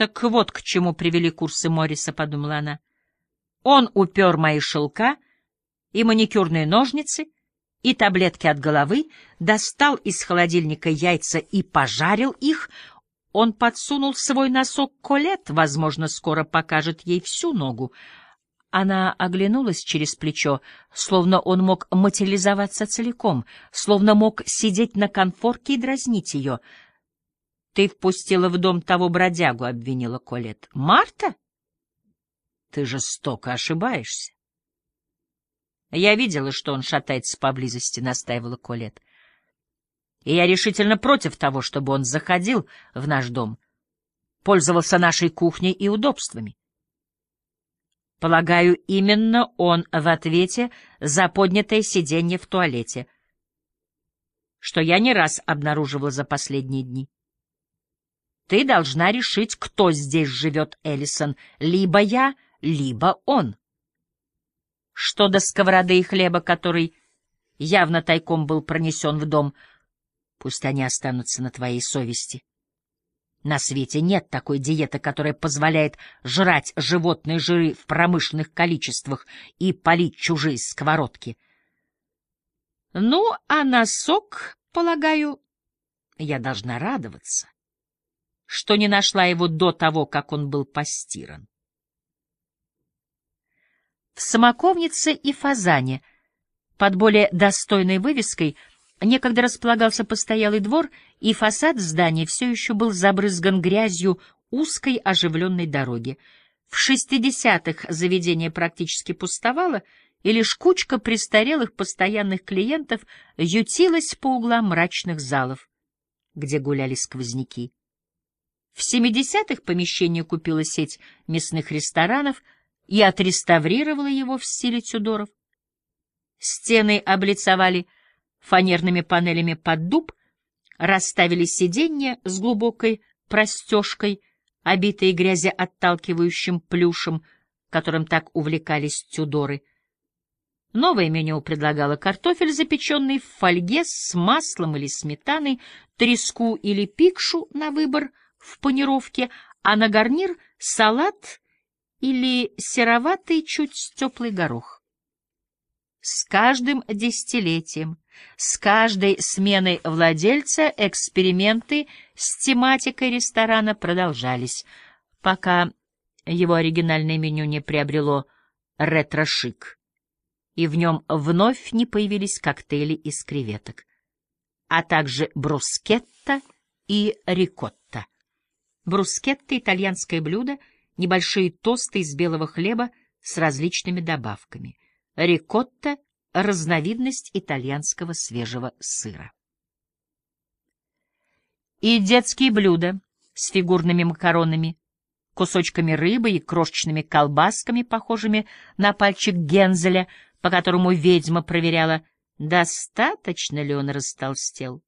Так вот к чему привели курсы Морриса, — подумала она. Он упер мои шелка и маникюрные ножницы, и таблетки от головы, достал из холодильника яйца и пожарил их. Он подсунул свой носок Колет, возможно, скоро покажет ей всю ногу. Она оглянулась через плечо, словно он мог материализоваться целиком, словно мог сидеть на конфорке и дразнить ее. — Ты впустила в дом того бродягу, — обвинила Колет. — Марта? Ты жестоко ошибаешься. Я видела, что он шатается поблизости, — настаивала Колет. И я решительно против того, чтобы он заходил в наш дом, пользовался нашей кухней и удобствами. Полагаю, именно он в ответе за поднятое сиденье в туалете, что я не раз обнаруживала за последние дни. Ты должна решить, кто здесь живет, Эллисон, либо я, либо он. Что до сковороды и хлеба, который явно тайком был пронесен в дом, пусть они останутся на твоей совести. На свете нет такой диеты, которая позволяет жрать животные жиры в промышленных количествах и полить чужие сковородки. Ну, а на сок, полагаю, я должна радоваться, что не нашла его до того, как он был постиран. В Самоковнице и Фазане под более достойной вывеской — Некогда располагался постоялый двор, и фасад здания все еще был забрызган грязью узкой оживленной дороги. В шестидесятых заведение практически пустовало, и лишь кучка престарелых постоянных клиентов ютилась по углам мрачных залов, где гуляли сквозняки. В семидесятых помещение купила сеть мясных ресторанов и отреставрировала его в стиле Тюдоров. Стены облицовали фанерными панелями под дуб, расставили сиденья с глубокой простежкой, обитые грязи отталкивающим плюшем, которым так увлекались тюдоры. Новое меню предлагало картофель, запеченный в фольге с маслом или сметаной, треску или пикшу на выбор в панировке, а на гарнир — салат или сероватый чуть теплый горох. С каждым десятилетием с каждой сменой владельца эксперименты с тематикой ресторана продолжались, пока его оригинальное меню не приобрело ретро-шик, и в нем вновь не появились коктейли из креветок, а также брускетта и рикотта. Брускетта — итальянское блюдо, небольшие тосты из белого хлеба с различными добавками. Рикотта — разновидность итальянского свежего сыра. И детские блюда с фигурными макаронами, кусочками рыбы и крошечными колбасками, похожими на пальчик Гензеля, по которому ведьма проверяла, достаточно ли он растолстел.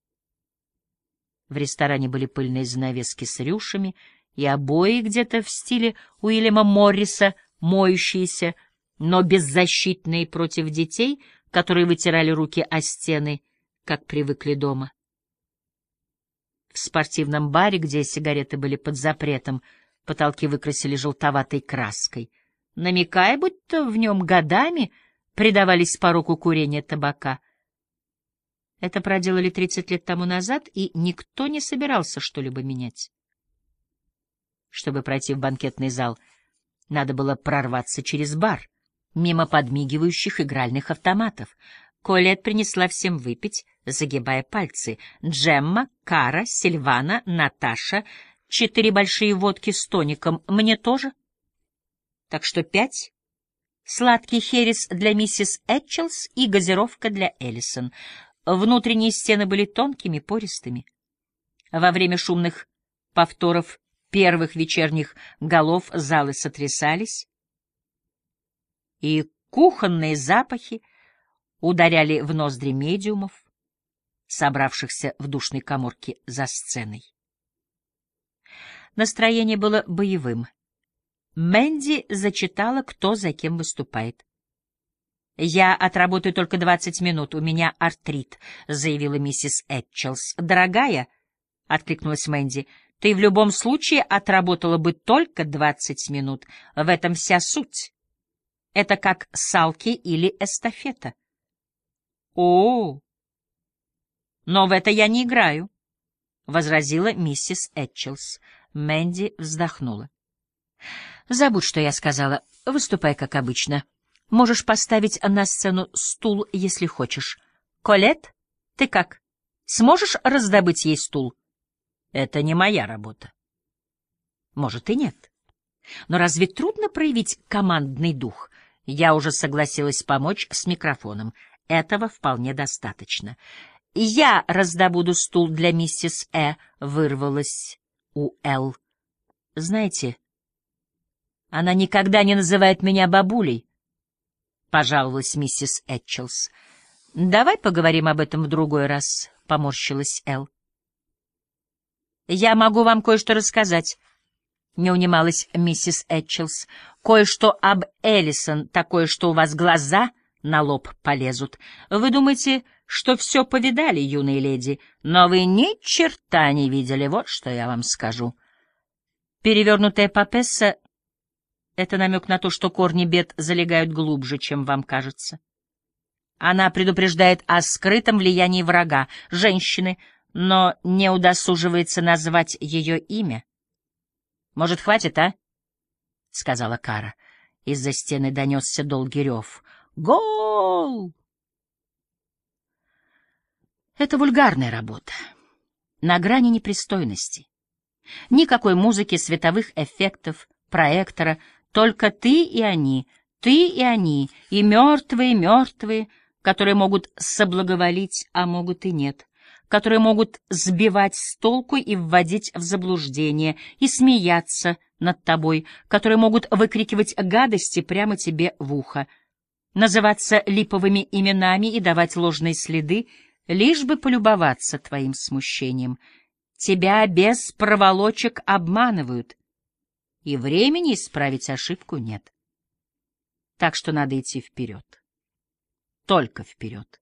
В ресторане были пыльные занавески с рюшами и обои где-то в стиле Уильяма Морриса, моющиеся, но беззащитные против детей, которые вытирали руки о стены, как привыкли дома. В спортивном баре, где сигареты были под запретом, потолки выкрасили желтоватой краской, намекая, будто в нем годами предавались пороку курения табака. Это проделали 30 лет тому назад, и никто не собирался что-либо менять. Чтобы пройти в банкетный зал, надо было прорваться через бар мимо подмигивающих игральных автоматов. Колет принесла всем выпить, загибая пальцы. Джемма, Кара, Сильвана, Наташа. Четыре большие водки с тоником. Мне тоже. Так что пять. Сладкий херес для миссис Этчелс и газировка для Эллисон. Внутренние стены были тонкими, пористыми. Во время шумных повторов первых вечерних голов залы сотрясались, и кухонные запахи ударяли в ноздри медиумов, собравшихся в душной коморке за сценой. Настроение было боевым. Мэнди зачитала, кто за кем выступает. «Я отработаю только двадцать минут, у меня артрит», — заявила миссис Этчелс. «Дорогая», — откликнулась Мэнди, Ты в любом случае отработала бы только двадцать минут. В этом вся суть. Это как салки или эстафета. О, но в это я не играю, — возразила миссис Этчелс. Мэнди вздохнула. Забудь, что я сказала. Выступай, как обычно. Можешь поставить на сцену стул, если хочешь. Колет, ты как? Сможешь раздобыть ей стул? Это не моя работа. Может и нет. Но разве трудно проявить командный дух? Я уже согласилась помочь с микрофоном. Этого вполне достаточно. Я раздобуду стул для миссис Э, вырвалась у Эл. Знаете, она никогда не называет меня бабулей, — пожаловалась миссис Этчелс. — Давай поговорим об этом в другой раз, — поморщилась Эл. — Я могу вам кое-что рассказать, — не унималась миссис Этчелс. — Кое-что об Эллисон, такое, что у вас глаза на лоб полезут. Вы думаете, что все повидали, юные леди, но вы ни черта не видели, вот что я вам скажу. Перевернутая папесса — это намек на то, что корни бед залегают глубже, чем вам кажется. Она предупреждает о скрытом влиянии врага, женщины, но не удосуживается назвать ее имя. «Может, хватит, а?» — сказала Кара. Из-за стены донесся долгий рев. «Гол!» Это вульгарная работа, на грани непристойности. Никакой музыки, световых эффектов, проектора, только ты и они, ты и они, и мертвые, мертвые, которые могут соблаговолить, а могут и нет, которые могут сбивать с толку и вводить в заблуждение, и смеяться над тобой, которые могут выкрикивать гадости прямо тебе в ухо, называться липовыми именами и давать ложные следы, лишь бы полюбоваться твоим смущением — Тебя без проволочек обманывают, и времени исправить ошибку нет. Так что надо идти вперед. Только вперед.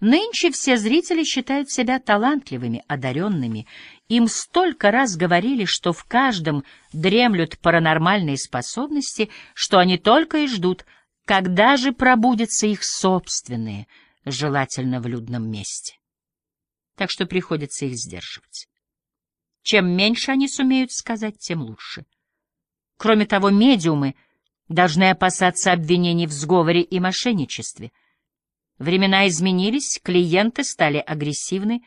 Нынче все зрители считают себя талантливыми, одаренными. Им столько раз говорили, что в каждом дремлют паранормальные способности, что они только и ждут, когда же пробудятся их собственные, желательно в людном месте. Так что приходится их сдерживать. Чем меньше они сумеют сказать, тем лучше. Кроме того, медиумы должны опасаться обвинений в сговоре и мошенничестве. Времена изменились, клиенты стали агрессивны.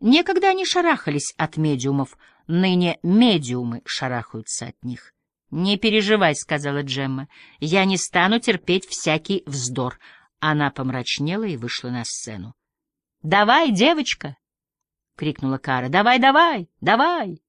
Некогда они шарахались от медиумов, ныне медиумы шарахаются от них. «Не переживай», — сказала Джемма, — «я не стану терпеть всякий вздор». Она помрачнела и вышла на сцену. «Давай, девочка!» крикнула Кара. «Давай, давай, давай!»